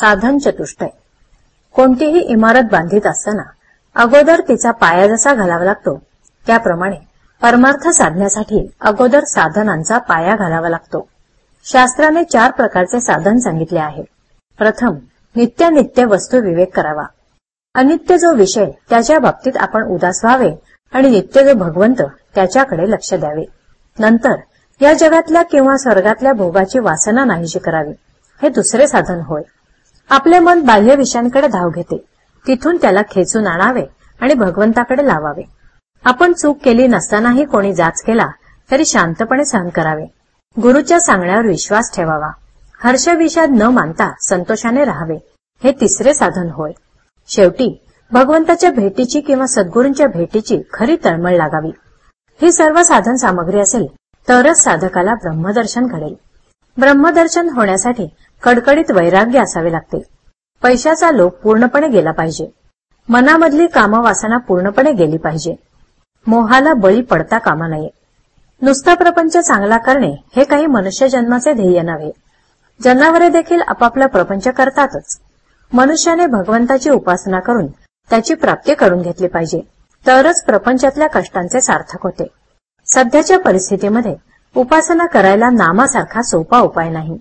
साधन चतुष्टय. कोणतीही इमारत बांधित असताना अगोदर तिचा पाया जसा घालावा लागतो त्याप्रमाणे परमार्थ साधण्यासाठी अगोदर साधनांचा पाया घालावा लागतो. शास्त्राने चार प्रकारचे साधन सांगितले आहे. प्रथम नित्यानित्य वस्तू विवेक करावा. अनित्य जो विषय त्याच्या बाबतीत आपण उदास व्हावे आणि नित्य जो भगवंत त्याच्याकडे लक्ष द्यावे. नंतर या जगातल्या किंवा स्वर्गातल्या भोगाची वासना नाहीशी करावी. हे दुसरे साधन होय. आपले मन बाह्य विषयांकडे धाव घेते. तिथून त्याला खेचून आणावे आणि भगवंताकडे लावावे. आपण चूक केली नसतानाही कोणी जाच केला तरी शांतपणे सहन करावे. गुरुच्या सांगण्यावर विश्वास ठेवावा. हर्षविषाद न मानता संतोषाने राहावे. हे तिसरे साधन होय. शेवटी भगवंताच्या भेटीची किंवा सद्गुरूंच्या भेटीची खरी तळमळ लागावी. ही सर्व साधन सामग्री असेल तरच साधकाला ब्रह्मदर्शन घडेल. ब्रह्मदर्शन होण्यासाठी कडकडीत वैराग्य असावे लागते. पैशाचा लोभ पूर्णपणे गेला पाहिजे. मनामधली कामवासना पूर्णपणे गेली पाहिजे. मोहाला बळी पडता कामा नये. नुसता प्रपंच चांगला करणे हे काही मनुष्य जन्माचे ध्येय नव्हे. जनावरे देखील आपापला प्रपंच करतातच. मनुष्याने भगवंताची उपासना करून त्याची प्राप्ती करून घेतली पाहिजे. तरच प्रपंचातल्या कष्टांचे सार्थक होते. सध्याच्या परिस्थितीमध्ये उपासना करायला नामासारखा सोपा उपाय नाही.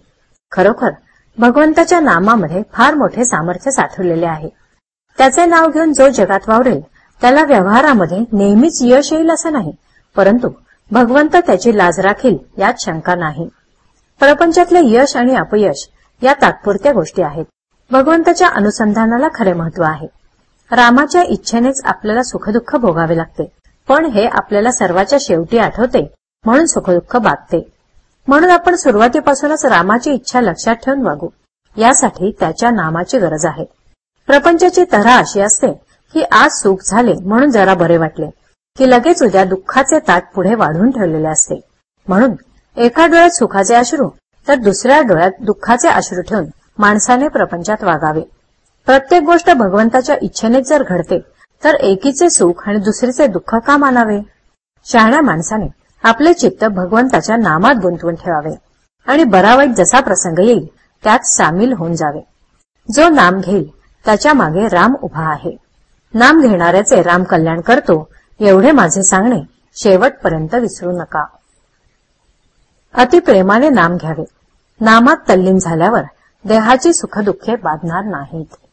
खरोखर भगवंताच्या नामामध्ये फार मोठे सामर्थ्य साठवलेले आहे. त्याचे नाव घेऊन जो जगात वावरेल त्याला व्यवहारामध्ये नेहमीच यश येईल असं नाही परंतु भगवंत त्याची लाज राखील यात शंका नाही. प्रपंचातले यश आणि अपयश या तात्पुरत्या गोष्टी आहेत. भगवंताच्या अनुसंधानाला खरे महत्त्व आहे. रामाच्या इच्छेनेच आपल्याला सुखदुःख भोगावे लागते पण हे आपल्याला सर्वाच्या शेवटी आठवते म्हणून सुखदुःख बाधते. म्हणून आपण सुरुवातीपासूनच रामाची इच्छा लक्षात ठेवून वागू. यासाठी त्याच्या नामाची गरज आहे. प्रपंचाची तऱ्हा अशी असते की आज सुख झाले म्हणून जरा बरे वाटले की लगेच उद्या दुःखाचे ताट पुढे वाढून ठेवलेले असते. म्हणून एका डोळ्यात सुखाचे अश्रू तर दुसऱ्या डोळ्यात दुःखाचे अश्रू ठेवून माणसाने प्रपंचात वागावे. प्रत्येक गोष्ट भगवंताच्या इच्छेनेच जर घडते तर एकीचे सुख आणि दुसरीचे दुःख का मानावे? शहाण्या माणसाने आपले चित्त भगवंताच्या नामात गुंतवून ठेवावे. आणि बरा वाईट जसा प्रसंग येईल त्यात सामील होऊन जावे. जो नाम घेईल त्याच्यामागे राम उभा आहे. नाम घेणाऱ्याचे राम कल्याण करतो एवढे माझे सांगणे शेवटपर्यंत विसरू नका. अतिप्रेमाने नाम घ्यावे. नामात तल्लीन झाल्यावर देहाची सुखदुःखे बाधणार नाहीत.